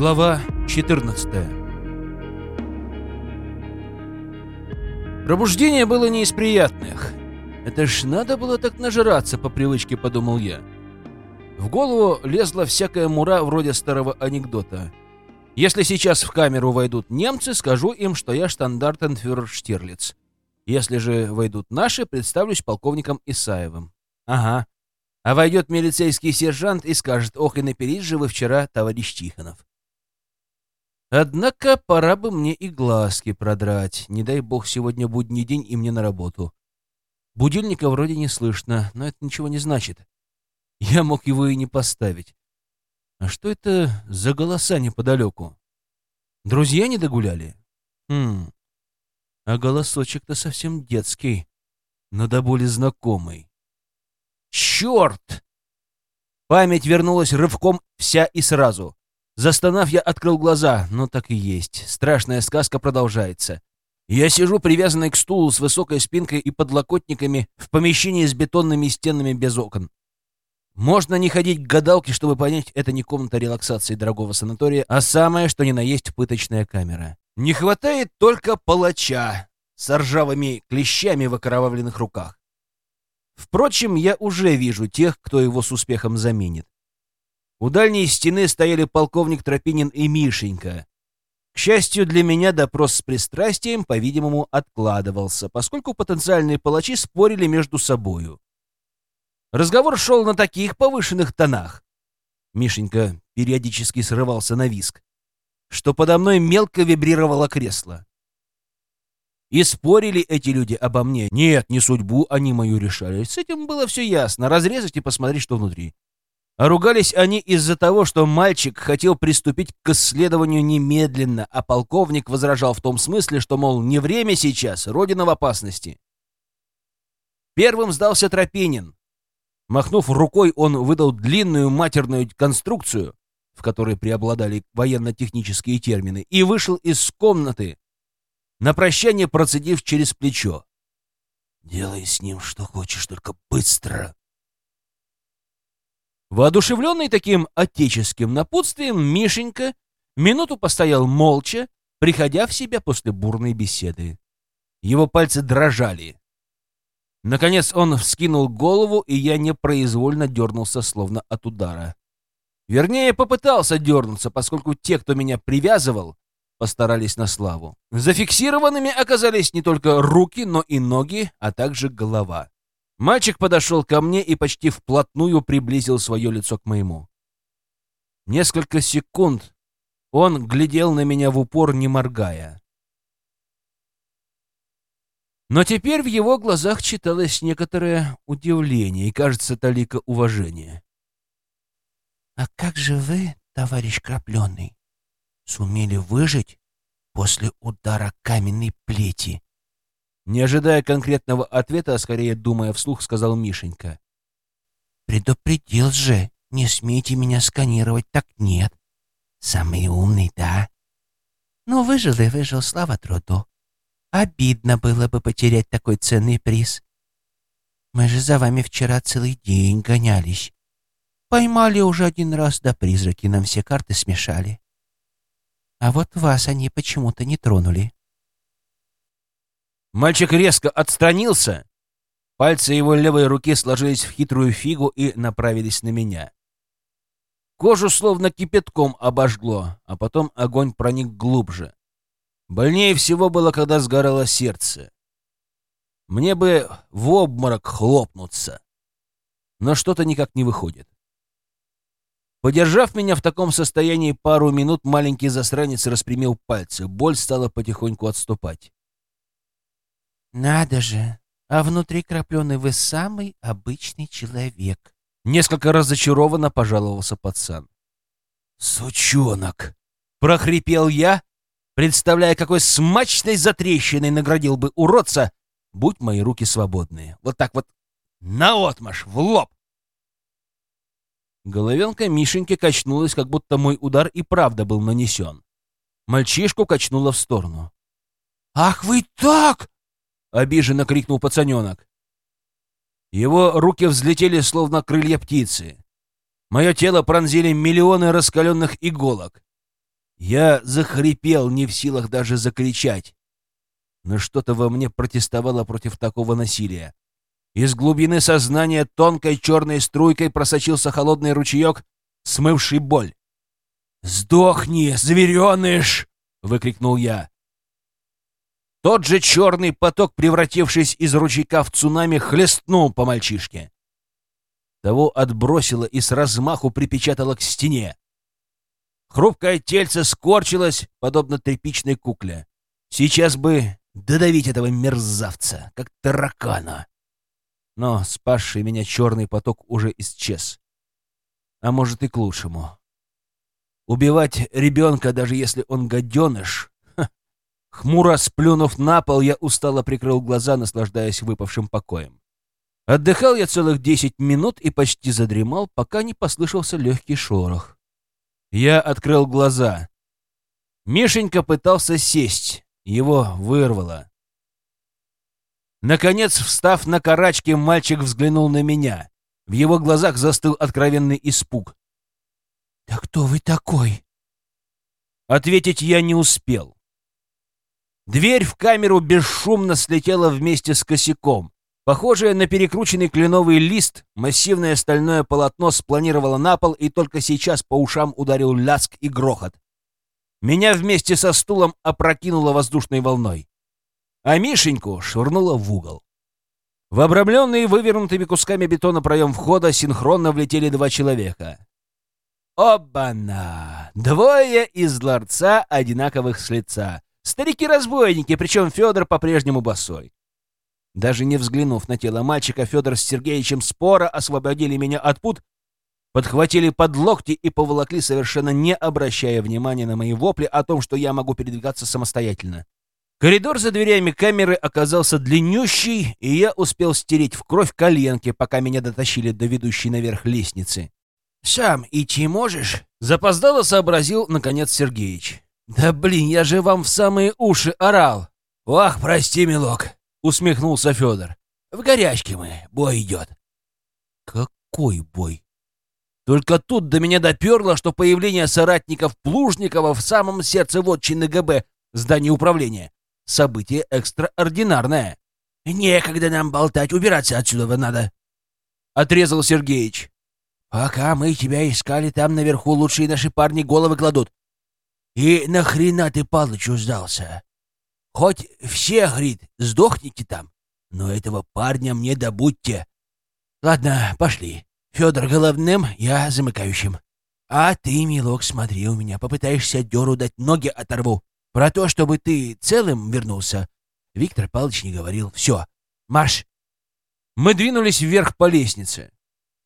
Глава 14 Пробуждение было не из приятных. Это ж надо было так нажраться по привычке, подумал я. В голову лезла всякая мура вроде старого анекдота. Если сейчас в камеру войдут немцы, скажу им, что я штандартенфюрер Штирлиц. Если же войдут наши, представлюсь полковником Исаевым. Ага. А войдет милицейский сержант и скажет, ох, и наперись же вы вчера, товарищ Тихонов. Однако пора бы мне и глазки продрать. Не дай бог, сегодня будний день и мне на работу. Будильника вроде не слышно, но это ничего не значит. Я мог его и не поставить. А что это за голоса неподалеку? Друзья не догуляли? Хм. А голосочек-то совсем детский, но до боли знакомый. Черт! Память вернулась рывком вся и сразу. Застонав, я открыл глаза, но так и есть. Страшная сказка продолжается. Я сижу привязанный к стулу с высокой спинкой и подлокотниками в помещении с бетонными стенами без окон. Можно не ходить к гадалке, чтобы понять, это не комната релаксации дорогого санатория, а самое, что ни на есть, пыточная камера. Не хватает только палача с ржавыми клещами в окровавленных руках. Впрочем, я уже вижу тех, кто его с успехом заменит. У дальней стены стояли полковник Тропинин и Мишенька. К счастью для меня, допрос с пристрастием, по-видимому, откладывался, поскольку потенциальные палачи спорили между собою. Разговор шел на таких повышенных тонах. Мишенька периодически срывался на виск, что подо мной мелко вибрировало кресло. И спорили эти люди обо мне. Нет, не судьбу они мою решали. С этим было все ясно. Разрезать и посмотреть, что внутри. А ругались они из-за того, что мальчик хотел приступить к исследованию немедленно, а полковник возражал в том смысле, что, мол, не время сейчас, родина в опасности. Первым сдался Тропинин. Махнув рукой, он выдал длинную матерную конструкцию, в которой преобладали военно-технические термины, и вышел из комнаты, на прощание процедив через плечо. «Делай с ним что хочешь, только быстро!» Воодушевленный таким отеческим напутствием, Мишенька минуту постоял молча, приходя в себя после бурной беседы. Его пальцы дрожали. Наконец он вскинул голову, и я непроизвольно дернулся, словно от удара. Вернее, попытался дернуться, поскольку те, кто меня привязывал, постарались на славу. Зафиксированными оказались не только руки, но и ноги, а также голова. Мальчик подошел ко мне и почти вплотную приблизил свое лицо к моему. Несколько секунд он глядел на меня в упор, не моргая. Но теперь в его глазах читалось некоторое удивление и, кажется, талика уважения. «А как же вы, товарищ Крапленый, сумели выжить после удара каменной плети?» Не ожидая конкретного ответа, а скорее думая вслух, сказал Мишенька. «Предупредил же, не смейте меня сканировать, так нет. Самый умный, да? Но выжил и выжил, слава труду. Обидно было бы потерять такой ценный приз. Мы же за вами вчера целый день гонялись. Поймали уже один раз, да призраки нам все карты смешали. А вот вас они почему-то не тронули. Мальчик резко отстранился. Пальцы его левой руки сложились в хитрую фигу и направились на меня. Кожу словно кипятком обожгло, а потом огонь проник глубже. Больнее всего было, когда сгорало сердце. Мне бы в обморок хлопнуться. Но что-то никак не выходит. Подержав меня в таком состоянии пару минут, маленький засранец распрямил пальцы. Боль стала потихоньку отступать. «Надо же! А внутри крапленый вы самый обычный человек!» Несколько разочарованно пожаловался пацан. «Сучонок!» — прохрипел я, представляя, какой смачной затрещиной наградил бы уродца, будь мои руки свободные. Вот так вот наотмашь, в лоб! Головенка Мишеньки качнулась, как будто мой удар и правда был нанесен. Мальчишку качнуло в сторону. «Ах вы так!» — обиженно крикнул пацаненок. Его руки взлетели, словно крылья птицы. Мое тело пронзили миллионы раскаленных иголок. Я захрипел, не в силах даже закричать. Но что-то во мне протестовало против такого насилия. Из глубины сознания тонкой черной струйкой просочился холодный ручеек, смывший боль. «Сдохни, звереныш!» — выкрикнул я. Тот же черный поток, превратившись из ручейка в цунами, хлестнул по мальчишке. Того отбросило и с размаху припечатало к стене. Хрупкое тельце скорчилось, подобно тряпичной кукле. Сейчас бы додавить этого мерзавца, как таракана. Но спасший меня черный поток уже исчез. А может и к лучшему. Убивать ребенка, даже если он гаденыш... Хмуро сплюнув на пол, я устало прикрыл глаза, наслаждаясь выпавшим покоем. Отдыхал я целых десять минут и почти задремал, пока не послышался легкий шорох. Я открыл глаза. Мишенька пытался сесть. Его вырвало. Наконец, встав на карачки, мальчик взглянул на меня. В его глазах застыл откровенный испуг. «Да кто вы такой?» Ответить я не успел. Дверь в камеру бесшумно слетела вместе с косяком. Похожее на перекрученный кленовый лист, массивное стальное полотно спланировало на пол, и только сейчас по ушам ударил ляск и грохот. Меня вместе со стулом опрокинуло воздушной волной, а Мишеньку швырнуло в угол. В обрамленный вывернутыми кусками бетона проем входа синхронно влетели два человека. Оба-на! Двое из ларца одинаковых с лица. Старики-разбойники, причем Федор по-прежнему босой. Даже не взглянув на тело мальчика, Федор с Сергеевичем спора освободили меня от пут, подхватили под локти и поволокли, совершенно не обращая внимания на мои вопли о том, что я могу передвигаться самостоятельно. Коридор за дверями камеры оказался длиннющий, и я успел стереть в кровь коленки, пока меня дотащили до ведущей наверх лестницы. «Сам идти можешь?» — запоздало сообразил, наконец, Сергеич. «Да блин, я же вам в самые уши орал!» «Ох, прости, милок!» — усмехнулся Федор. «В горячке мы, бой идет». «Какой бой?» Только тут до меня доперло, что появление соратников Плужникова в самом сердце вотчины ГБ, здания управления, событие экстраординарное. «Некогда нам болтать, убираться отсюда надо», — отрезал Сергеич. «Пока мы тебя искали, там наверху лучшие наши парни головы кладут. И нахрена ты Палычу сдался? Хоть все, говорит, сдохните там, но этого парня мне добудьте. Ладно, пошли. Федор головным, я замыкающим. А ты, милок, смотри у меня, попытаешься дёру дать, ноги оторву. Про то, чтобы ты целым вернулся, Виктор Павлович не говорил. Все, марш. Мы двинулись вверх по лестнице.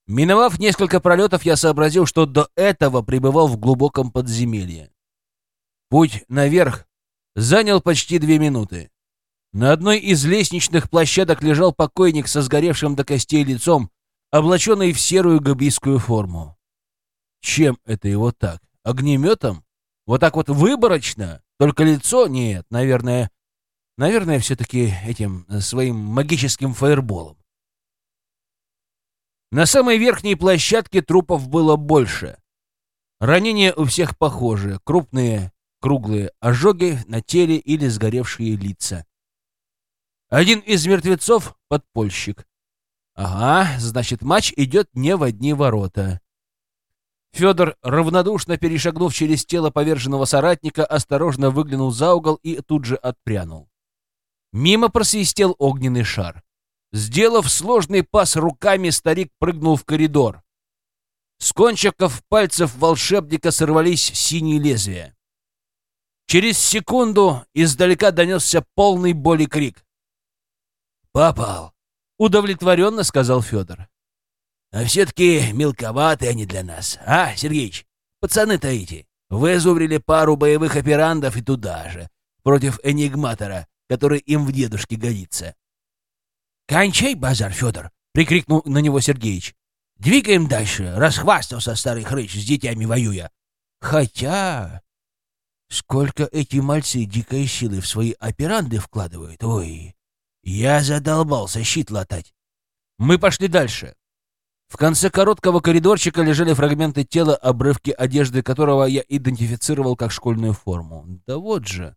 Миновав несколько пролетов, я сообразил, что до этого пребывал в глубоком подземелье. Путь наверх занял почти две минуты. На одной из лестничных площадок лежал покойник со сгоревшим до костей лицом, облаченный в серую габийскую форму. Чем это его так? Огнеметом? Вот так вот выборочно? Только лицо? Нет, наверное... Наверное, все-таки этим э, своим магическим фаерболом. На самой верхней площадке трупов было больше. Ранения у всех похожи, крупные, круглые ожоги на теле или сгоревшие лица. Один из мертвецов — подпольщик. Ага, значит, матч идет не в одни ворота. Федор, равнодушно перешагнув через тело поверженного соратника, осторожно выглянул за угол и тут же отпрянул. Мимо просвистел огненный шар. Сделав сложный пас руками, старик прыгнул в коридор. С кончиков пальцев волшебника сорвались синие лезвия. Через секунду издалека донесся полный боли крик. «Попал!» — удовлетворенно сказал Федор. «А все-таки мелковаты они для нас, а, Сергеич? Пацаны-то эти. Вызубрили пару боевых операндов и туда же, против энигматора, который им в дедушке годится». «Кончай базар, Федор!» — прикрикнул на него Сергеич. «Двигаем дальше!» — расхвастался старый хрыч с детьми воюя. «Хотя...» Сколько эти мальцы дикой силы в свои операнды вкладывают, ой, я задолбался щит латать. Мы пошли дальше. В конце короткого коридорчика лежали фрагменты тела, обрывки одежды которого я идентифицировал как школьную форму. Да вот же.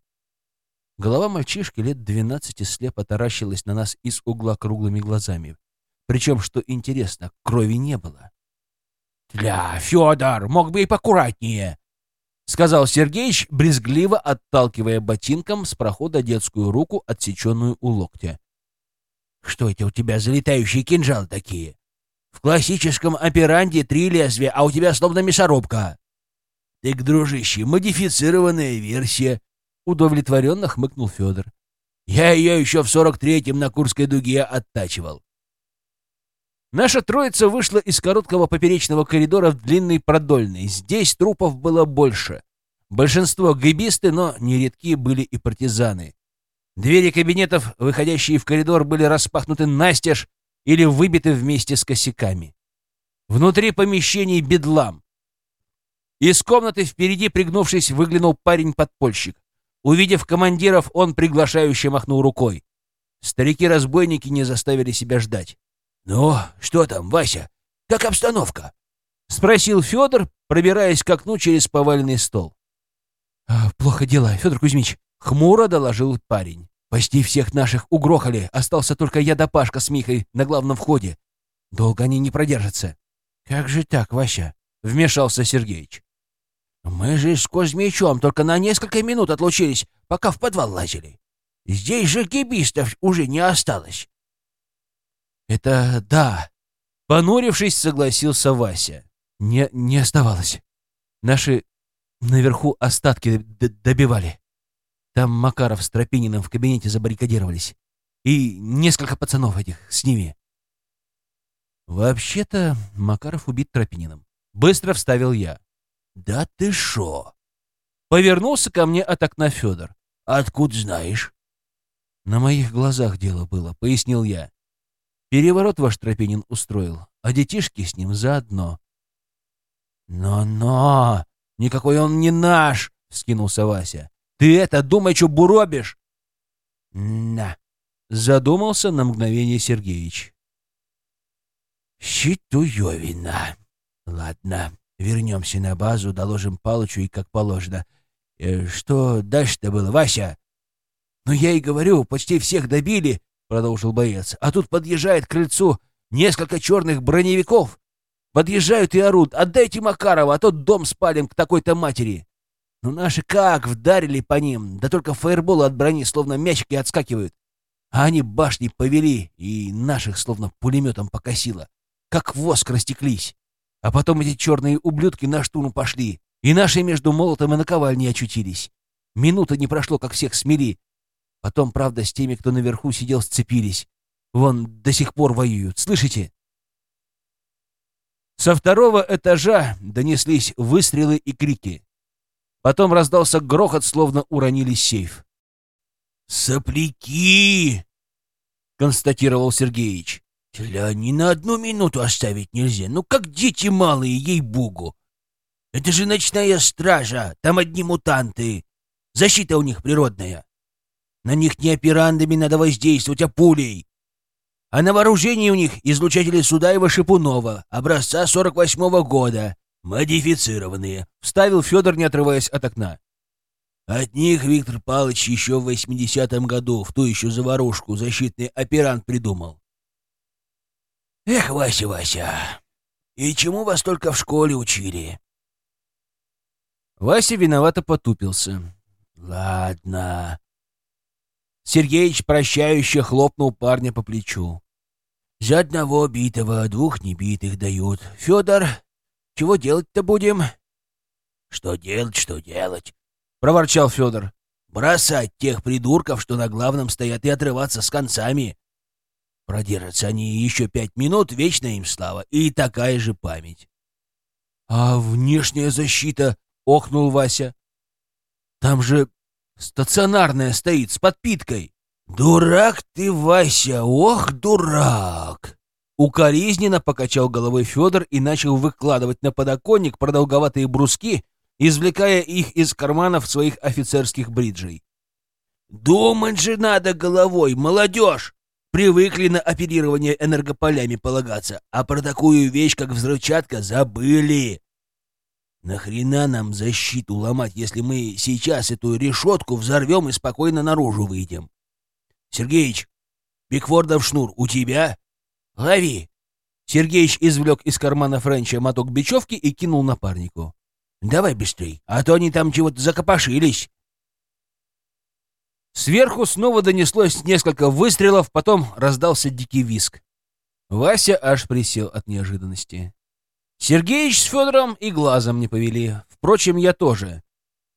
Голова мальчишки лет двенадцати слепо таращилась на нас из угла круглыми глазами. Причем, что интересно, крови не было. «Тля, Федор, мог бы и покуратнее!» — сказал Сергеич, брезгливо отталкивая ботинком с прохода детскую руку, отсеченную у локтя. «Что это у тебя за летающие кинжалы такие? В классическом операнде три лезвия, а у тебя словно мясорубка!» «Так, дружище, модифицированная версия!» — удовлетворенно хмыкнул Федор. «Я ее еще в сорок третьем на Курской дуге оттачивал. Наша троица вышла из короткого поперечного коридора в длинный продольный. Здесь трупов было больше. Большинство гибисты, но нередки были и партизаны. Двери кабинетов, выходящие в коридор, были распахнуты настежь или выбиты вместе с косяками. Внутри помещений бедлам. Из комнаты впереди, пригнувшись, выглянул парень-подпольщик. Увидев командиров, он приглашающе махнул рукой. Старики-разбойники не заставили себя ждать. «Ну, что там, Вася? Как обстановка?» — спросил Федор, пробираясь к окну через поваленный стол. «А, «Плохо дела, Федор Кузьмич», — хмуро доложил парень. «Почти всех наших угрохали. Остался только я да Пашка с Михой на главном входе. Долго они не продержатся». «Как же так, Вася?» — вмешался Сергеич. «Мы же с Кузьмичом только на несколько минут отлучились, пока в подвал лазили. Здесь же гибистов уже не осталось. «Это да!» Понурившись, согласился Вася. «Не, не оставалось. Наши наверху остатки добивали. Там Макаров с Тропининым в кабинете забаррикадировались. И несколько пацанов этих с ними». «Вообще-то Макаров убит Тропининым». Быстро вставил я. «Да ты шо?» Повернулся ко мне от окна Федор. «Откуда знаешь?» «На моих глазах дело было», — пояснил я. Переворот ваш Тропинин устроил, а детишки с ним заодно. «Но-но! Никакой он не наш!» — скинулся Вася. «Ты это, думай, что буробишь!» «На!» — задумался на мгновение Сергеич. «Щитуевина! Ладно, вернемся на базу, доложим Палычу и как положено. Э, что дальше-то было, Вася?» «Ну, я и говорю, почти всех добили, — продолжил боец. «А тут подъезжает к крыльцу несколько черных броневиков. Подъезжают и орут. Отдайте Макарова, а тот дом спалим к такой-то матери. Ну наши как вдарили по ним, да только фаерболы от брони словно мячики отскакивают. А они башни повели, и наших словно пулеметом покосило. Как воск растеклись. А потом эти черные ублюдки на штурм пошли, и наши между молотом и наковальней очутились. Минуты не прошло, как всех смели, Потом, правда, с теми, кто наверху сидел, сцепились. Вон, до сих пор воюют. Слышите? Со второго этажа донеслись выстрелы и крики. Потом раздался грохот, словно уронили сейф. «Сопляки!» — констатировал Сергеич. «Тля, ни на одну минуту оставить нельзя. Ну, как дети малые, ей-богу! Это же ночная стража, там одни мутанты. Защита у них природная. На них не операндами надо воздействовать, а пулей. А на вооружении у них излучатели Судаева Шипунова, образца 48-го года, модифицированные, — вставил Федор, не отрываясь от окна. От них Виктор Павлович еще в 80-м году в ту еще заварушку защитный оперант придумал. Эх, Вася, Вася, и чему вас только в школе учили? Вася виновато потупился. Ладно, Сергеич прощающе хлопнул парня по плечу. «За одного битого двух небитых дают. Федор, чего делать-то будем?» «Что делать, что делать?» — проворчал Федор. «Бросать тех придурков, что на главном стоят, и отрываться с концами. Продержатся они еще пять минут, вечная им слава, и такая же память». «А внешняя защита?» — охнул Вася. «Там же Стационарная стоит с подпиткой. Дурак ты, Вася, ох, дурак. Укоризненно покачал головой Федор и начал выкладывать на подоконник продолговатые бруски, извлекая их из карманов своих офицерских бриджей. «Думать же надо головой, молодежь! привыкли на оперирование энергополями полагаться, а про такую вещь, как взрывчатка, забыли. Нахрена нам защиту ломать, если мы сейчас эту решетку взорвем и спокойно наружу выйдем? Сергеич, Бигфордов шнур у тебя? Лови!» Сергеич извлек из кармана Френча моток бечевки и кинул напарнику. «Давай быстрей, а то они там чего-то закопошились». Сверху снова донеслось несколько выстрелов, потом раздался дикий виск. Вася аж присел от неожиданности. Сергеич с Федором и глазом не повели. Впрочем, я тоже.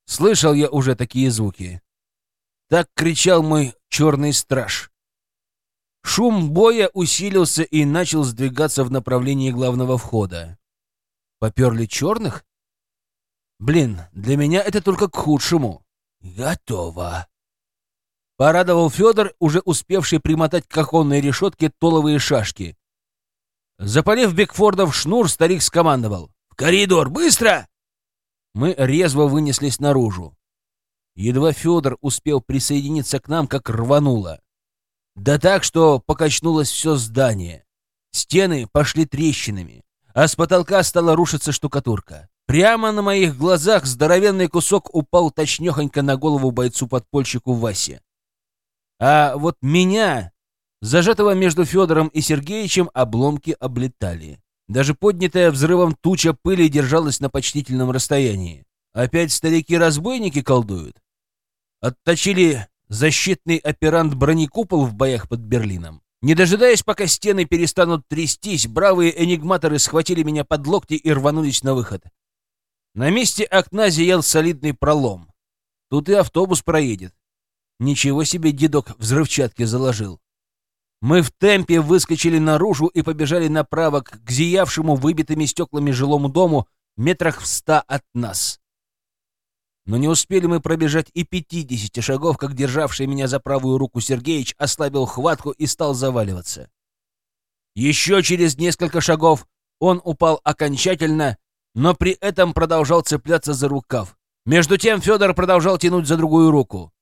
Слышал я уже такие звуки. Так кричал мой черный страж. Шум боя усилился и начал сдвигаться в направлении главного входа. Поперли черных? Блин, для меня это только к худшему. Готово. Порадовал Федор, уже успевший примотать к оконной решетке толовые шашки. Запалив Бекфордов шнур, старик скомандовал. «В коридор! Быстро!» Мы резво вынеслись наружу. Едва Федор успел присоединиться к нам, как рвануло. Да так, что покачнулось все здание. Стены пошли трещинами, а с потолка стала рушиться штукатурка. Прямо на моих глазах здоровенный кусок упал точнёхонько на голову бойцу-подпольщику Васе. А вот меня, зажатого между Федором и Сергеичем, обломки облетали. Даже поднятая взрывом туча пыли держалась на почтительном расстоянии. Опять старики-разбойники колдуют? Отточили защитный оперант бронекупол в боях под Берлином. Не дожидаясь, пока стены перестанут трястись, бравые энигматоры схватили меня под локти и рванулись на выход. На месте окна зиял солидный пролом. Тут и автобус проедет. Ничего себе дедок взрывчатки заложил. Мы в темпе выскочили наружу и побежали направо к зиявшему выбитыми стеклами жилому дому метрах в ста от нас. Но не успели мы пробежать и пятидесяти шагов, как державший меня за правую руку Сергеич ослабил хватку и стал заваливаться. Еще через несколько шагов он упал окончательно, но при этом продолжал цепляться за рукав. Между тем Федор продолжал тянуть за другую руку.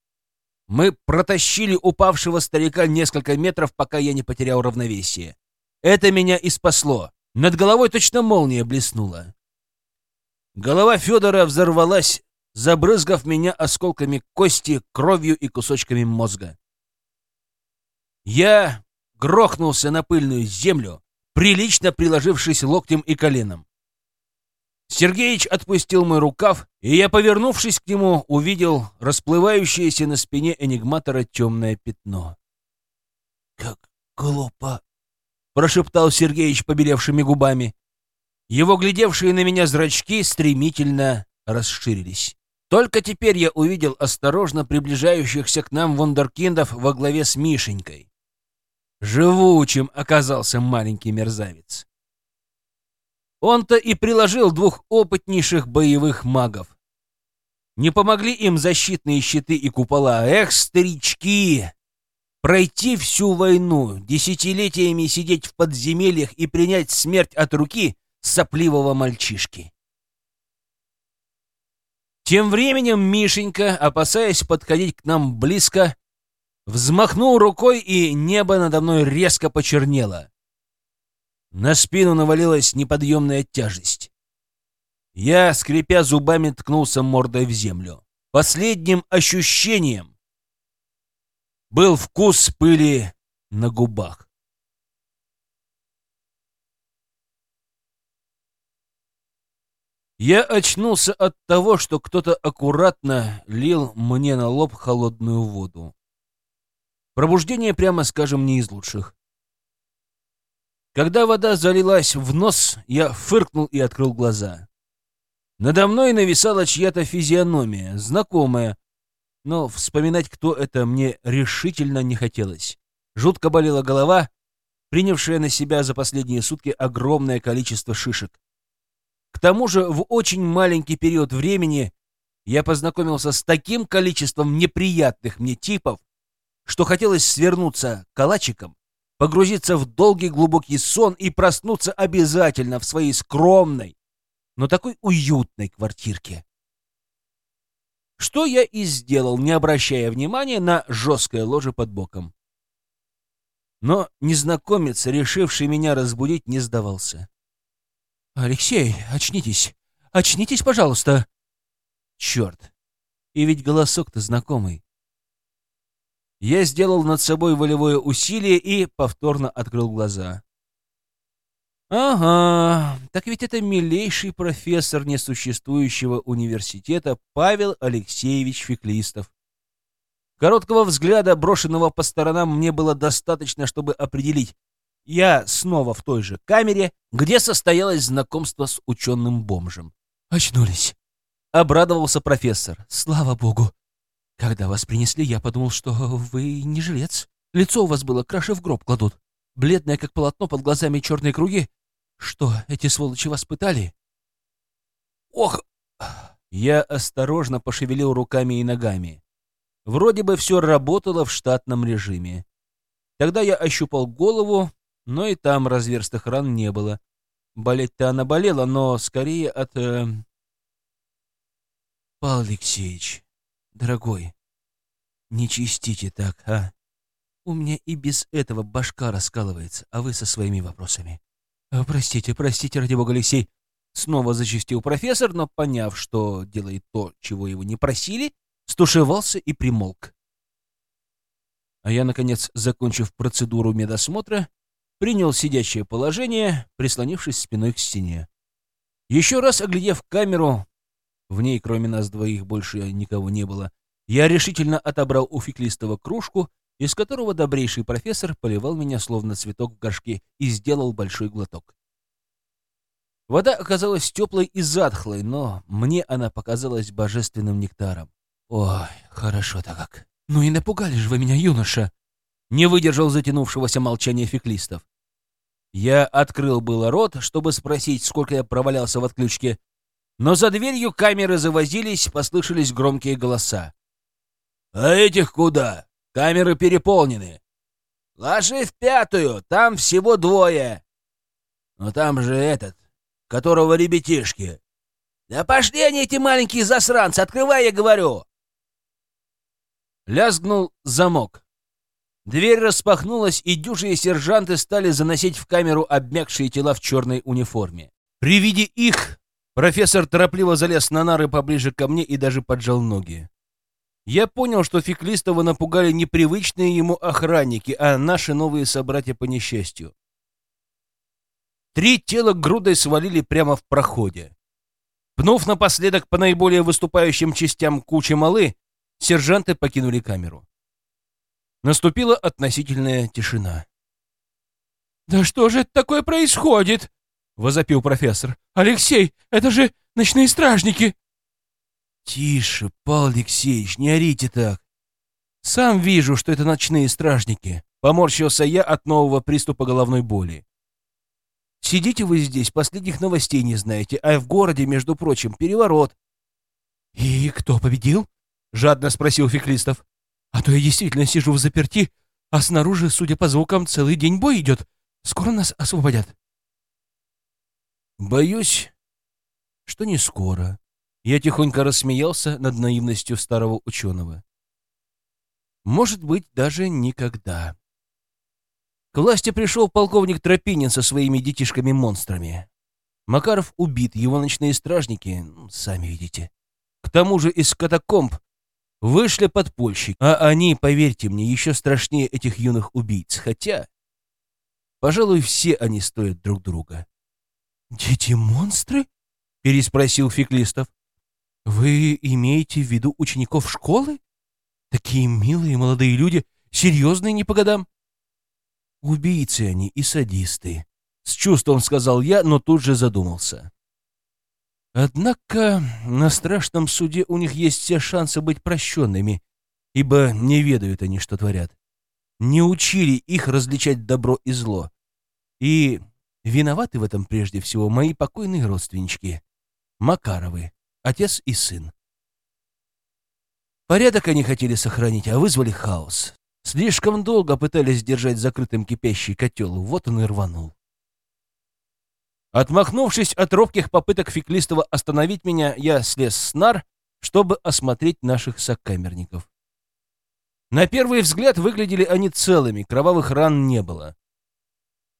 Мы протащили упавшего старика несколько метров, пока я не потерял равновесие. Это меня и спасло. Над головой точно молния блеснула. Голова Федора взорвалась, забрызгав меня осколками кости, кровью и кусочками мозга. Я грохнулся на пыльную землю, прилично приложившись локтем и коленом. Сергеич отпустил мой рукав, и я, повернувшись к нему, увидел расплывающееся на спине энигматора темное пятно. «Как глупо!» — прошептал Сергеич побелевшими губами. Его глядевшие на меня зрачки стремительно расширились. Только теперь я увидел осторожно приближающихся к нам вундеркиндов во главе с Мишенькой. Живучим оказался маленький мерзавец. Он-то и приложил двух опытнейших боевых магов. Не помогли им защитные щиты и купола. Эх, старички! Пройти всю войну, десятилетиями сидеть в подземельях и принять смерть от руки сопливого мальчишки. Тем временем Мишенька, опасаясь подходить к нам близко, взмахнул рукой, и небо надо мной резко почернело. На спину навалилась неподъемная тяжесть. Я, скрипя зубами, ткнулся мордой в землю. Последним ощущением был вкус пыли на губах. Я очнулся от того, что кто-то аккуратно лил мне на лоб холодную воду. Пробуждение, прямо скажем, не из лучших. Когда вода залилась в нос, я фыркнул и открыл глаза. Надо мной нависала чья-то физиономия, знакомая, но вспоминать, кто это, мне решительно не хотелось. Жутко болела голова, принявшая на себя за последние сутки огромное количество шишек. К тому же в очень маленький период времени я познакомился с таким количеством неприятных мне типов, что хотелось свернуться калачиком погрузиться в долгий глубокий сон и проснуться обязательно в своей скромной, но такой уютной квартирке. Что я и сделал, не обращая внимания на жесткое ложе под боком. Но незнакомец, решивший меня разбудить, не сдавался. «Алексей, очнитесь! Очнитесь, пожалуйста!» Черт! И ведь голосок-то знакомый. Я сделал над собой волевое усилие и повторно открыл глаза. Ага, так ведь это милейший профессор несуществующего университета Павел Алексеевич Феклистов. Короткого взгляда, брошенного по сторонам, мне было достаточно, чтобы определить. Я снова в той же камере, где состоялось знакомство с ученым-бомжем. «Очнулись!» — обрадовался профессор. «Слава богу! Когда вас принесли, я подумал, что вы не жилец. Лицо у вас было, краши в гроб кладут. Бледное, как полотно, под глазами черные круги. Что, эти сволочи вас пытали?» «Ох!» Я осторожно пошевелил руками и ногами. Вроде бы все работало в штатном режиме. Тогда я ощупал голову, но и там разверстых ран не было. Болеть-то она болела, но скорее от... Э... Павел Алексеевич, дорогой, не чистите так, а? У меня и без этого башка раскалывается, а вы со своими вопросами. Э, простите, простите, ради бога, Алексей. Снова зачистил профессор, но, поняв, что делает то, чего его не просили, стушевался и примолк. А я, наконец, закончив процедуру медосмотра, принял сидящее положение, прислонившись спиной к стене. Еще раз оглядев камеру, в ней кроме нас двоих больше никого не было, я решительно отобрал у феклистого кружку, из которого добрейший профессор поливал меня словно цветок в горшке и сделал большой глоток. Вода оказалась теплой и затхлой, но мне она показалась божественным нектаром. Ой, хорошо-то как. Ну и напугали же вы меня, юноша. Не выдержал затянувшегося молчания феклистов. Я открыл было рот, чтобы спросить, сколько я провалялся в отключке, но за дверью камеры завозились, послышались громкие голоса. «А этих куда? Камеры переполнены». «Ложи в пятую, там всего двое». «Но там же этот, которого ребятишки». «Да пошли они, эти маленькие засранцы, открывай, я говорю!» Лязгнул замок. Дверь распахнулась, и дюжие сержанты стали заносить в камеру обмякшие тела в черной униформе. При виде их профессор торопливо залез на нары поближе ко мне и даже поджал ноги. Я понял, что Феклистова напугали непривычные ему охранники, а наши новые собратья по несчастью. Три тела грудой свалили прямо в проходе. Пнув напоследок по наиболее выступающим частям кучи малы, Сержанты покинули камеру. Наступила относительная тишина. «Да что же это такое происходит?» — возопил профессор. «Алексей, это же ночные стражники!» «Тише, Павел Алексеевич, не орите так!» «Сам вижу, что это ночные стражники», — поморщился я от нового приступа головной боли. «Сидите вы здесь, последних новостей не знаете, а в городе, между прочим, переворот». «И кто победил?» — жадно спросил Феклистов. «А то я действительно сижу в заперти, а снаружи, судя по звукам, целый день бой идет. Скоро нас освободят». «Боюсь, что не скоро». Я тихонько рассмеялся над наивностью старого ученого. «Может быть, даже никогда». К власти пришел полковник Тропинин со своими детишками-монстрами. Макаров убит, его ночные стражники, сами видите. К тому же из катакомб Вышли подпольщики, а они, поверьте мне, еще страшнее этих юных убийц. Хотя, пожалуй, все они стоят друг друга. «Дети-монстры?» — переспросил Феклистов. «Вы имеете в виду учеников школы? Такие милые молодые люди, серьезные не по годам». «Убийцы они и садисты», — с чувством сказал я, но тут же задумался. Однако на страшном суде у них есть все шансы быть прощенными, ибо не ведают они, что творят. Не учили их различать добро и зло. И виноваты в этом прежде всего мои покойные родственнички. Макаровы, отец и сын. Порядок они хотели сохранить, а вызвали хаос. Слишком долго пытались держать закрытым кипящий котел, вот он и рванул. Отмахнувшись от робких попыток Феклистова остановить меня, я слез с нар, чтобы осмотреть наших сокамерников. На первый взгляд выглядели они целыми, кровавых ран не было.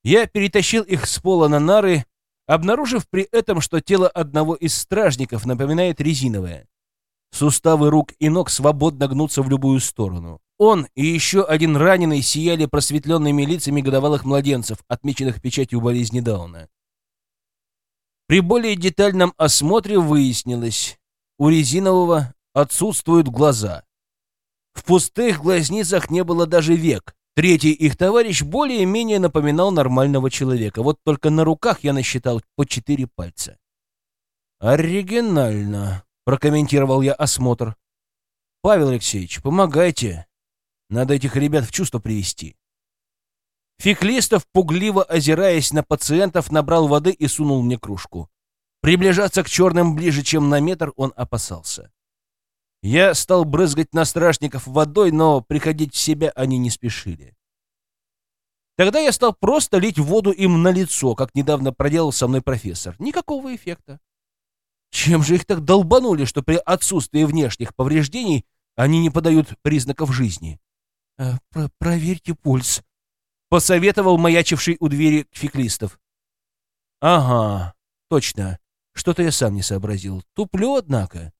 Я перетащил их с пола на нары, обнаружив при этом, что тело одного из стражников напоминает резиновое. Суставы рук и ног свободно гнутся в любую сторону. Он и еще один раненый сияли просветленными лицами годовалых младенцев, отмеченных печатью болезни Дауна. При более детальном осмотре выяснилось, у резинового отсутствуют глаза. В пустых глазницах не было даже век. Третий их товарищ более-менее напоминал нормального человека. Вот только на руках я насчитал по четыре пальца. «Оригинально», — прокомментировал я осмотр. «Павел Алексеевич, помогайте. Надо этих ребят в чувство привести». Феклистов, пугливо озираясь на пациентов, набрал воды и сунул мне кружку. Приближаться к черным ближе, чем на метр, он опасался. Я стал брызгать на стражников водой, но приходить в себя они не спешили. Тогда я стал просто лить воду им на лицо, как недавно проделал со мной профессор. Никакого эффекта. Чем же их так долбанули, что при отсутствии внешних повреждений они не подают признаков жизни? «Э, про «Проверьте пульс», — посоветовал маячивший у двери феклистов. «Ага, точно. Что-то я сам не сообразил. Туплю, однако.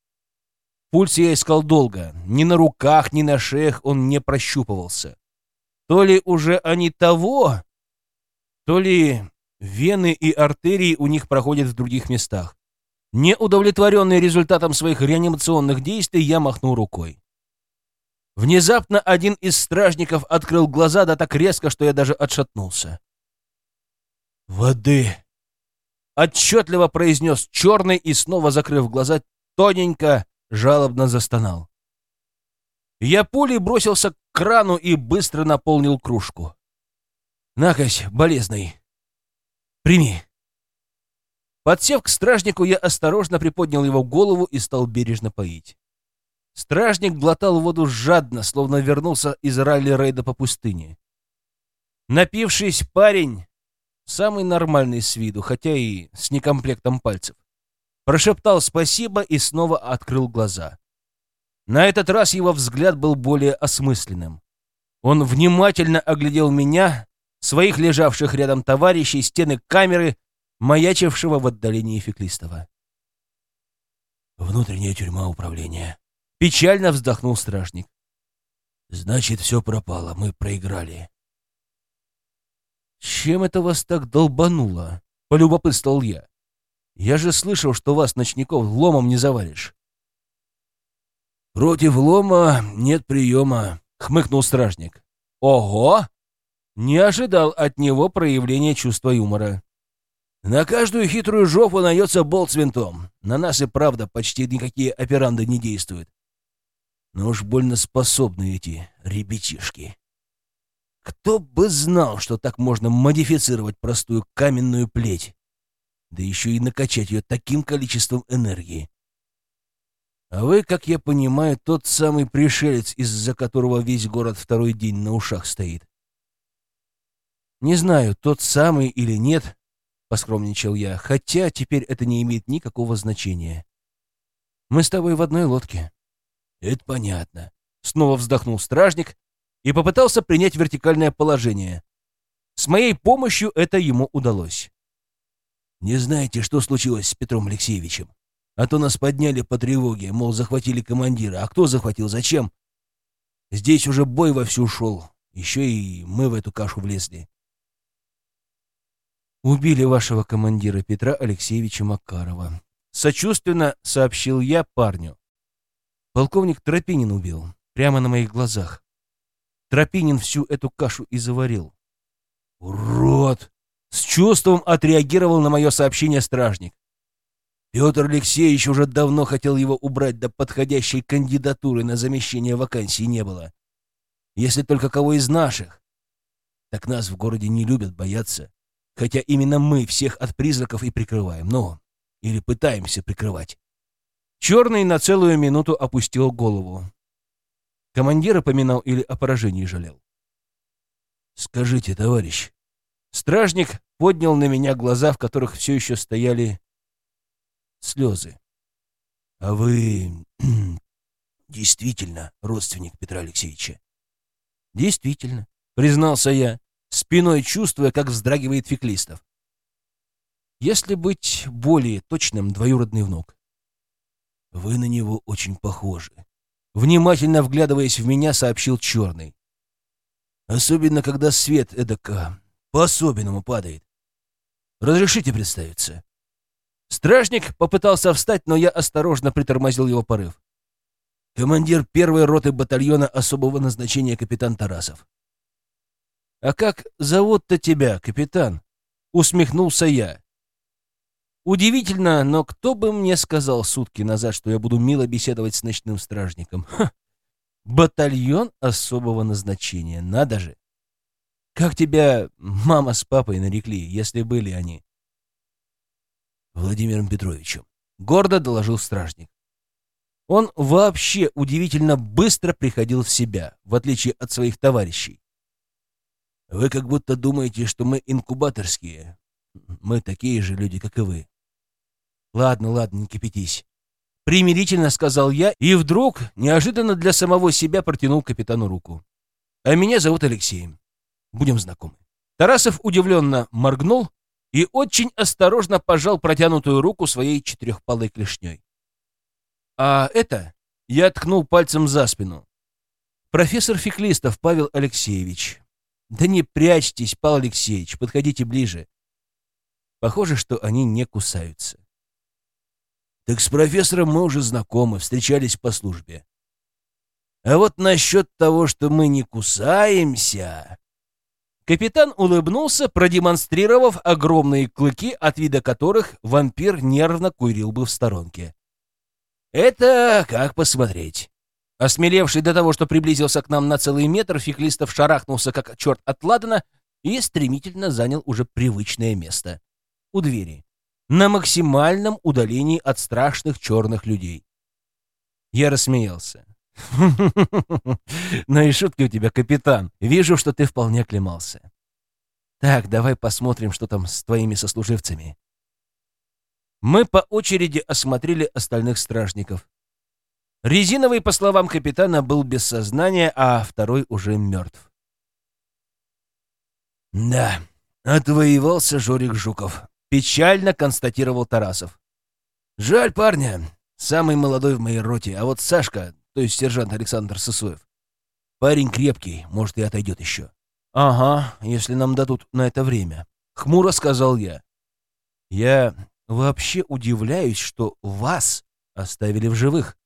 Пульс я искал долго. Ни на руках, ни на шеях он не прощупывался. То ли уже они того, то ли вены и артерии у них проходят в других местах. Неудовлетворенный результатом своих реанимационных действий, я махнул рукой. Внезапно один из стражников открыл глаза, да так резко, что я даже отшатнулся. «Воды!» — отчетливо произнес черный и, снова закрыв глаза, тоненько жалобно застонал. Я пулей бросился к крану и быстро наполнил кружку. «Накось, болезный! Прими!» Подсев к стражнику, я осторожно приподнял его голову и стал бережно поить. Стражник глотал воду жадно, словно вернулся из ралли-рейда по пустыне. Напившись, парень, самый нормальный с виду, хотя и с некомплектом пальцев, прошептал спасибо и снова открыл глаза. На этот раз его взгляд был более осмысленным. Он внимательно оглядел меня, своих лежавших рядом товарищей, стены камеры, маячившего в отдалении Феклистова. «Внутренняя тюрьма управления», — печально вздохнул стражник. «Значит, все пропало, мы проиграли». «Чем это вас так долбануло?» — полюбопытствовал я. Я же слышал, что вас, ночников, ломом не завалишь. Против лома нет приема, хмыкнул стражник. Ого! Не ожидал от него проявления чувства юмора. На каждую хитрую жопу найдется болт с винтом. На нас и правда почти никакие операнды не действуют. Но уж больно способны эти ребятишки. Кто бы знал, что так можно модифицировать простую каменную плеть да еще и накачать ее таким количеством энергии. А вы, как я понимаю, тот самый пришелец, из-за которого весь город второй день на ушах стоит. Не знаю, тот самый или нет, поскромничал я, хотя теперь это не имеет никакого значения. Мы с тобой в одной лодке. Это понятно. Снова вздохнул стражник и попытался принять вертикальное положение. С моей помощью это ему удалось. Не знаете, что случилось с Петром Алексеевичем? А то нас подняли по тревоге, мол, захватили командира. А кто захватил, зачем? Здесь уже бой вовсю шел. Еще и мы в эту кашу влезли. Убили вашего командира Петра Алексеевича Макарова. Сочувственно сообщил я парню. Полковник Тропинин убил. Прямо на моих глазах. Тропинин всю эту кашу и заварил. «Урод!» С чувством отреагировал на мое сообщение стражник. Петр Алексеевич уже давно хотел его убрать, да подходящей кандидатуры на замещение вакансии не было. Если только кого из наших. Так нас в городе не любят, боятся. Хотя именно мы всех от призраков и прикрываем. Ну, или пытаемся прикрывать. Черный на целую минуту опустил голову. Командира поминал или о поражении жалел? «Скажите, товарищ, Стражник поднял на меня глаза, в которых все еще стояли слезы. — А вы действительно родственник Петра Алексеевича? Действительно, признался я, спиной чувствуя, как вздрагивает Феклистов. Если быть более точным, двоюродный внук. Вы на него очень похожи. Внимательно вглядываясь в меня, сообщил Черный. Особенно, когда свет эдак а, по-особенному падает. Разрешите представиться?» Стражник попытался встать, но я осторожно притормозил его порыв. «Командир первой роты батальона особого назначения капитан Тарасов». «А как зовут-то тебя, капитан?» — усмехнулся я. Удивительно, но кто бы мне сказал сутки назад, что я буду мило беседовать с ночным стражником? Ха! Батальон особого назначения, надо же! Как тебя мама с папой нарекли, если были они? Владимиром Петровичем. Гордо доложил стражник. Он вообще удивительно быстро приходил в себя, в отличие от своих товарищей. Вы как будто думаете, что мы инкубаторские. Мы такие же люди, как и вы. Ладно, ладно, не кипятись. Примирительно сказал я, и вдруг, неожиданно для самого себя, протянул капитану руку. А меня зовут Алексеем. Будем знакомы. Тарасов удивленно моргнул и очень осторожно пожал протянутую руку своей четырехпалой клешней. А это я ткнул пальцем за спину. Профессор Феклистов Павел Алексеевич. Да не прячьтесь, Павел Алексеевич, подходите ближе. Похоже, что они не кусаются. Так с профессором мы уже знакомы, встречались по службе. А вот насчет того, что мы не кусаемся... Капитан улыбнулся, продемонстрировав огромные клыки, от вида которых вампир нервно курил бы в сторонке. «Это как посмотреть». Осмелевший до того, что приблизился к нам на целый метр, Феклистов шарахнулся, как черт от Ладана, и стремительно занял уже привычное место. У двери. На максимальном удалении от страшных черных людей. Я рассмеялся. Ну и шутки у тебя, капитан. Вижу, что ты вполне оклемался. Так, давай посмотрим, что там с твоими сослуживцами. Мы по очереди осмотрели остальных стражников. Резиновый, по словам капитана, был без сознания, а второй уже мертв. «Да, отвоевался Жорик Жуков», — печально констатировал Тарасов. «Жаль парня, самый молодой в моей роте, а вот Сашка то есть сержант Александр Сысоев. Парень крепкий, может, и отойдет еще. Ага, если нам дадут на это время. Хмуро сказал я. Я вообще удивляюсь, что вас оставили в живых.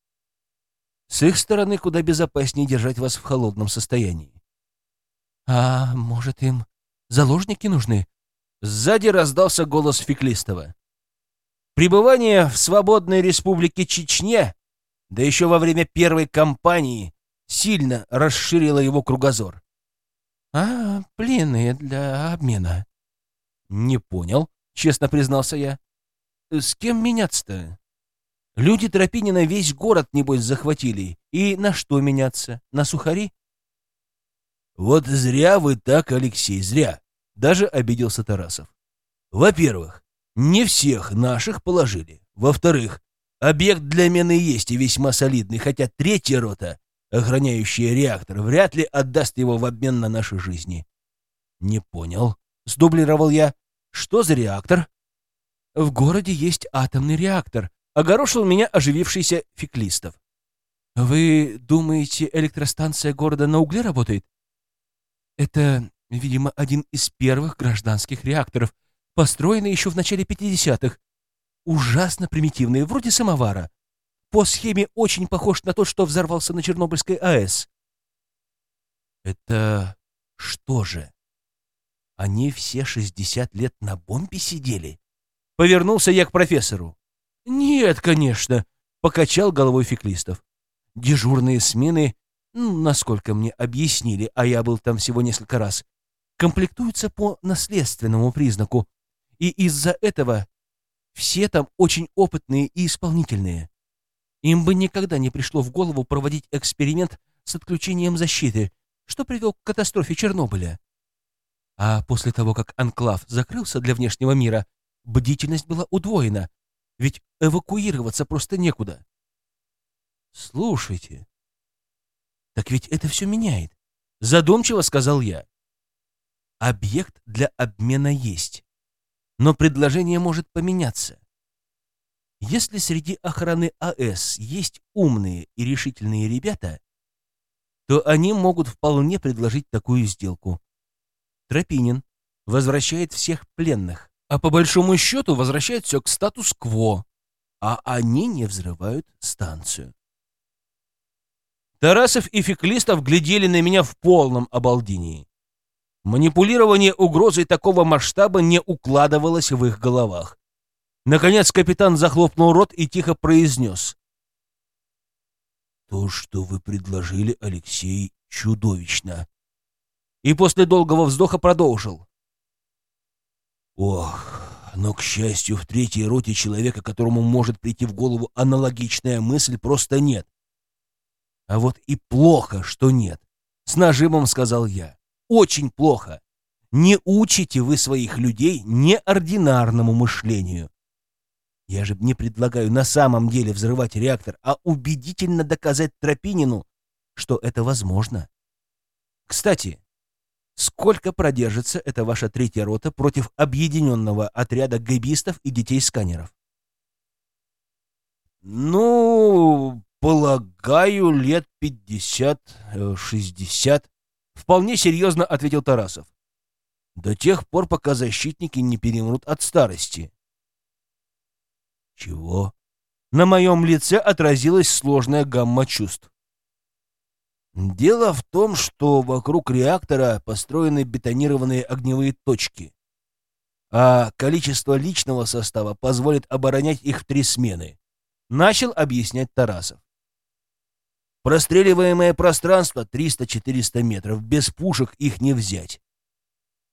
С их стороны куда безопаснее держать вас в холодном состоянии. А может, им заложники нужны? Сзади раздался голос Феклистова. Пребывание в свободной республике Чечне да еще во время первой кампании сильно расширила его кругозор. «А, пленные для обмена». «Не понял», — честно признался я. «С кем меняться-то? Люди Тропинина весь город, небось, захватили. И на что меняться? На сухари?» «Вот зря вы так, Алексей, зря!» — даже обиделся Тарасов. «Во-первых, не всех наших положили. Во-вторых, Объект для мены есть и весьма солидный, хотя третья рота, охраняющая реактор, вряд ли отдаст его в обмен на наши жизни. Не понял. Сдублировал я. Что за реактор? В городе есть атомный реактор. Огорошил меня оживившийся феклистов. Вы думаете, электростанция города на угле работает? Это, видимо, один из первых гражданских реакторов, построенный еще в начале 50-х, ужасно примитивные, вроде самовара. По схеме очень похож на тот, что взорвался на Чернобыльской АЭС. Это что же? Они все 60 лет на бомбе сидели? Повернулся я к профессору. Нет, конечно, покачал головой Феклистов. Дежурные смены, ну, насколько мне объяснили, а я был там всего несколько раз, комплектуются по наследственному признаку, и из-за этого все там очень опытные и исполнительные. Им бы никогда не пришло в голову проводить эксперимент с отключением защиты, что привел к катастрофе Чернобыля. А после того, как анклав закрылся для внешнего мира, бдительность была удвоена, ведь эвакуироваться просто некуда. Слушайте, так ведь это все меняет. Задумчиво сказал я. Объект для обмена есть, но предложение может поменяться. Если среди охраны АЭС есть умные и решительные ребята, то они могут вполне предложить такую сделку. Тропинин возвращает всех пленных, а по большому счету возвращает все к статус-кво, а они не взрывают станцию. Тарасов и Феклистов глядели на меня в полном обалдении. Манипулирование угрозой такого масштаба не укладывалось в их головах. Наконец капитан захлопнул рот и тихо произнес. «То, что вы предложили, Алексей, чудовищно!» И после долгого вздоха продолжил. «Ох, но, к счастью, в третьей роте человека, которому может прийти в голову аналогичная мысль, просто нет. А вот и плохо, что нет. С нажимом сказал я. Очень плохо. Не учите вы своих людей неординарному мышлению. Я же не предлагаю на самом деле взрывать реактор, а убедительно доказать Тропинину, что это возможно. Кстати, сколько продержится эта ваша третья рота против объединенного отряда гэбистов и детей-сканеров? Ну, полагаю, лет пятьдесят-шестьдесят. Вполне серьезно ответил Тарасов. До тех пор, пока защитники не перемрут от старости. Чего? На моем лице отразилась сложная гамма чувств. Дело в том, что вокруг реактора построены бетонированные огневые точки, а количество личного состава позволит оборонять их в три смены. Начал объяснять Тарасов. Простреливаемое пространство 300-400 метров, без пушек их не взять.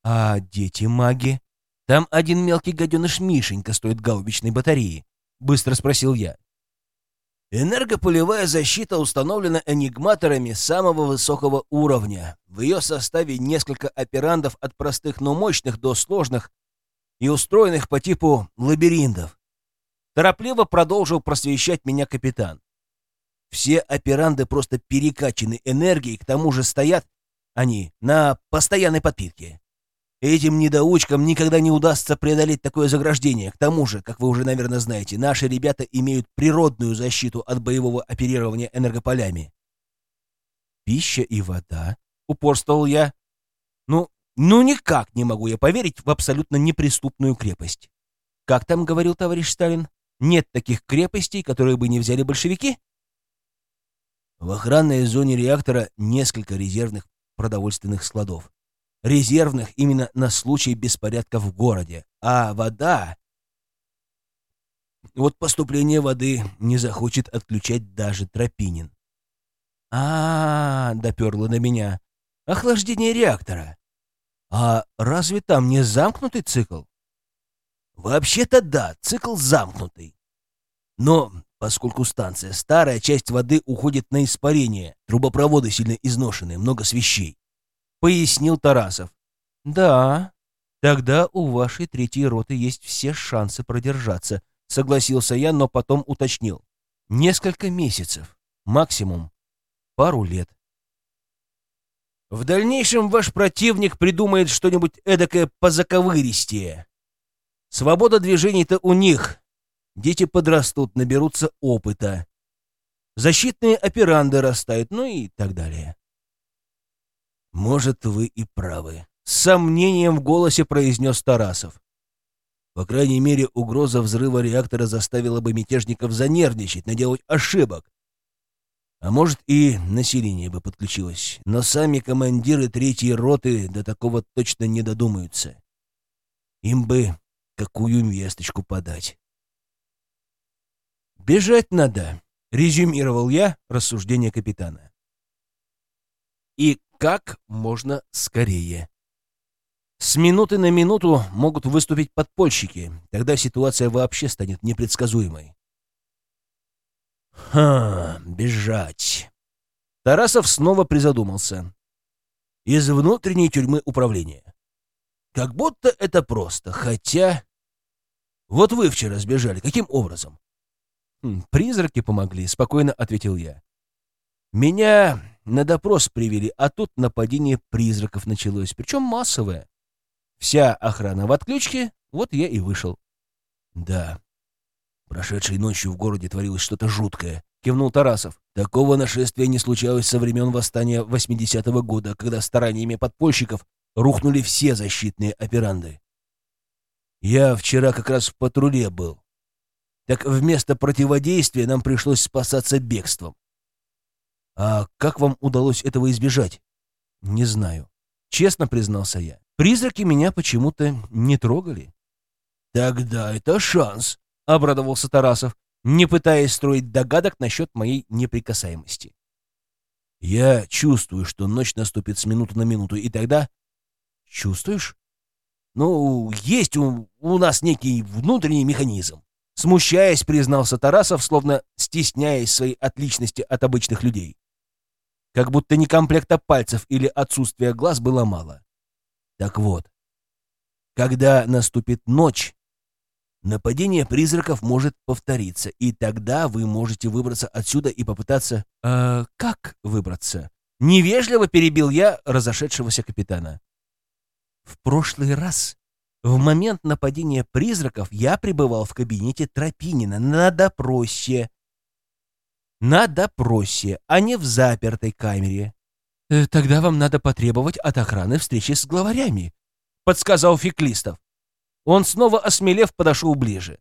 А дети-маги? Там один мелкий гаденыш Мишенька стоит гаубичной батареи. Быстро спросил я. Энергополевая защита установлена энигматорами самого высокого уровня. В ее составе несколько операндов от простых, но мощных до сложных и устроенных по типу лабиринтов. Торопливо продолжил просвещать меня капитан. Все операнды просто перекачаны энергией, к тому же стоят они на постоянной подпитке. Этим недоучкам никогда не удастся преодолеть такое заграждение. К тому же, как вы уже, наверное, знаете, наши ребята имеют природную защиту от боевого оперирования энергополями. Пища и вода, упорствовал я. Ну, ну никак не могу я поверить в абсолютно неприступную крепость. Как там говорил товарищ Сталин? Нет таких крепостей, которые бы не взяли большевики? В охранной зоне реактора несколько резервных продовольственных складов резервных именно на случай беспорядка в городе. А вода... Вот поступление воды не захочет отключать даже Тропинин. А, -а, -а доперло на меня. Охлаждение реактора. А разве там не замкнутый цикл? Вообще-то да, цикл замкнутый. Но поскольку станция старая, часть воды уходит на испарение, трубопроводы сильно изношены, много свещей. — пояснил Тарасов. «Да, тогда у вашей третьей роты есть все шансы продержаться», — согласился я, но потом уточнил. «Несколько месяцев, максимум пару лет». В дальнейшем ваш противник придумает что-нибудь эдакое позаковыристее. Свобода движений-то у них. Дети подрастут, наберутся опыта. Защитные операнды растают, ну и так далее. «Может, вы и правы», — с сомнением в голосе произнес Тарасов. «По крайней мере, угроза взрыва реактора заставила бы мятежников занервничать, наделать ошибок. А может, и население бы подключилось. Но сами командиры третьей роты до такого точно не додумаются. Им бы какую весточку подать». «Бежать надо», — резюмировал я рассуждение капитана. «И как можно скорее. С минуты на минуту могут выступить подпольщики, тогда ситуация вообще станет непредсказуемой. Ха, бежать. Тарасов снова призадумался. Из внутренней тюрьмы управления. Как будто это просто, хотя... Вот вы вчера сбежали, каким образом? «Хм, призраки помогли, спокойно ответил я. Меня на допрос привели, а тут нападение призраков началось, причем массовое. Вся охрана в отключке, вот я и вышел. Да, прошедшей ночью в городе творилось что-то жуткое, кивнул Тарасов. Такого нашествия не случалось со времен восстания 80-го года, когда стараниями подпольщиков рухнули все защитные операнды. Я вчера как раз в патруле был. Так вместо противодействия нам пришлось спасаться бегством. А как вам удалось этого избежать? Не знаю. Честно признался я. Призраки меня почему-то не трогали. Тогда это шанс, обрадовался Тарасов, не пытаясь строить догадок насчет моей неприкасаемости. Я чувствую, что ночь наступит с минуты на минуту, и тогда... Чувствуешь? Ну, есть у, у нас некий внутренний механизм. Смущаясь, признался Тарасов, словно стесняясь своей отличности от обычных людей. Как будто не комплекта пальцев или отсутствия глаз было мало. Так вот, когда наступит ночь, нападение призраков может повториться, и тогда вы можете выбраться отсюда и попытаться... «Э, как выбраться?» Невежливо перебил я разошедшегося капитана. В прошлый раз в момент нападения призраков я пребывал в кабинете Тропинина на допросе. На допросе, а не в запертой камере. Э, «Тогда вам надо потребовать от охраны встречи с главарями», — подсказал Феклистов. Он снова, осмелев, подошел ближе.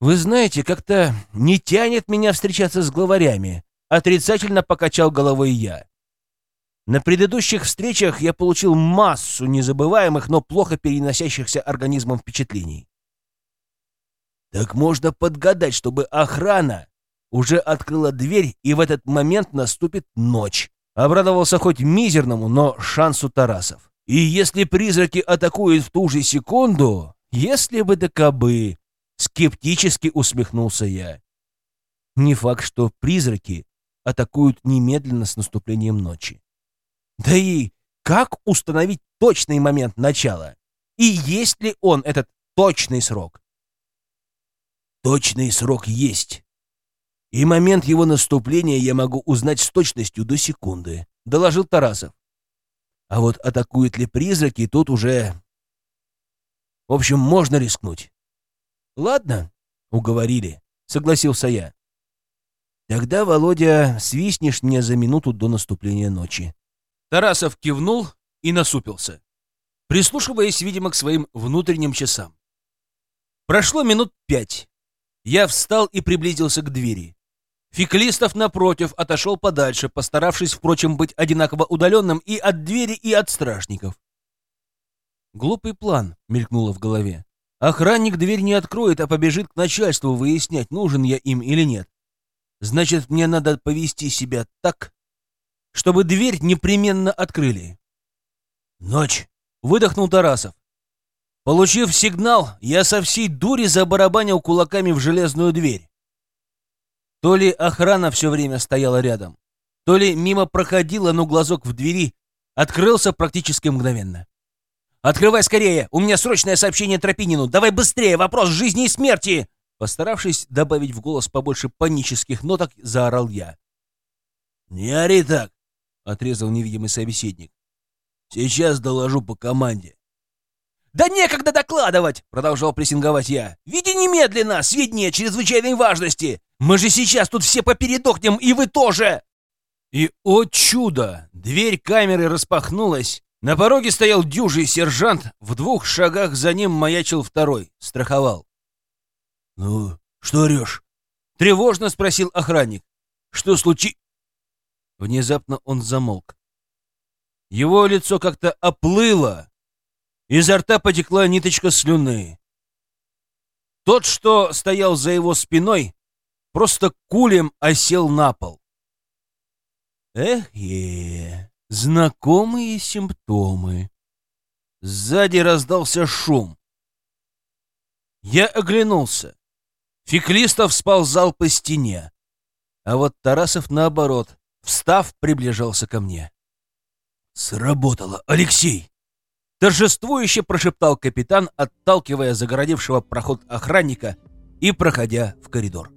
«Вы знаете, как-то не тянет меня встречаться с главарями», — отрицательно покачал головой я. На предыдущих встречах я получил массу незабываемых, но плохо переносящихся организмом впечатлений. Так можно подгадать, чтобы охрана уже открыла дверь, и в этот момент наступит ночь. Обрадовался хоть мизерному, но шансу Тарасов. И если призраки атакуют в ту же секунду, если бы да скептически усмехнулся я. Не факт, что призраки атакуют немедленно с наступлением ночи. Да и как установить точный момент начала? И есть ли он, этот точный срок? Точный срок есть. И момент его наступления я могу узнать с точностью до секунды, доложил Тарасов. А вот атакуют ли призраки, тут уже... В общем, можно рискнуть. Ладно, уговорили, согласился я. Тогда, Володя, свистнешь мне за минуту до наступления ночи. Тарасов кивнул и насупился, прислушиваясь, видимо, к своим внутренним часам. Прошло минут пять. Я встал и приблизился к двери. Феклистов, напротив, отошел подальше, постаравшись, впрочем, быть одинаково удаленным и от двери, и от стражников. Глупый план мелькнуло в голове. Охранник дверь не откроет, а побежит к начальству выяснять, нужен я им или нет. Значит, мне надо повести себя так, чтобы дверь непременно открыли. «Ночь!» — выдохнул Тарасов. Получив сигнал, я со всей дури забарабанил кулаками в железную дверь. То ли охрана все время стояла рядом, то ли мимо проходила, но глазок в двери открылся практически мгновенно. «Открывай скорее! У меня срочное сообщение Тропинину! Давай быстрее! Вопрос жизни и смерти!» Постаравшись добавить в голос побольше панических ноток, заорал я. «Не ори так! — отрезал невидимый собеседник. «Сейчас доложу по команде». «Да некогда докладывать!» — продолжал прессинговать я. «Веди немедленно! Сведения чрезвычайной важности! Мы же сейчас тут все попередохнем, и вы тоже!» И, о чудо! Дверь камеры распахнулась. На пороге стоял дюжий сержант, в двух шагах за ним маячил второй, страховал. «Ну, что орешь?» — тревожно спросил охранник. «Что случилось?» Внезапно он замолк. Его лицо как-то оплыло. Изо рта потекла ниточка слюны. Тот, что стоял за его спиной, просто кулем осел на пол. Эх, е, знакомые симптомы. Сзади раздался шум. Я оглянулся. Феклистов сползал по стене, а вот Тарасов, наоборот, Встав, приближался ко мне. «Сработало, Алексей!» Торжествующе прошептал капитан, отталкивая загородившего проход охранника и проходя в коридор.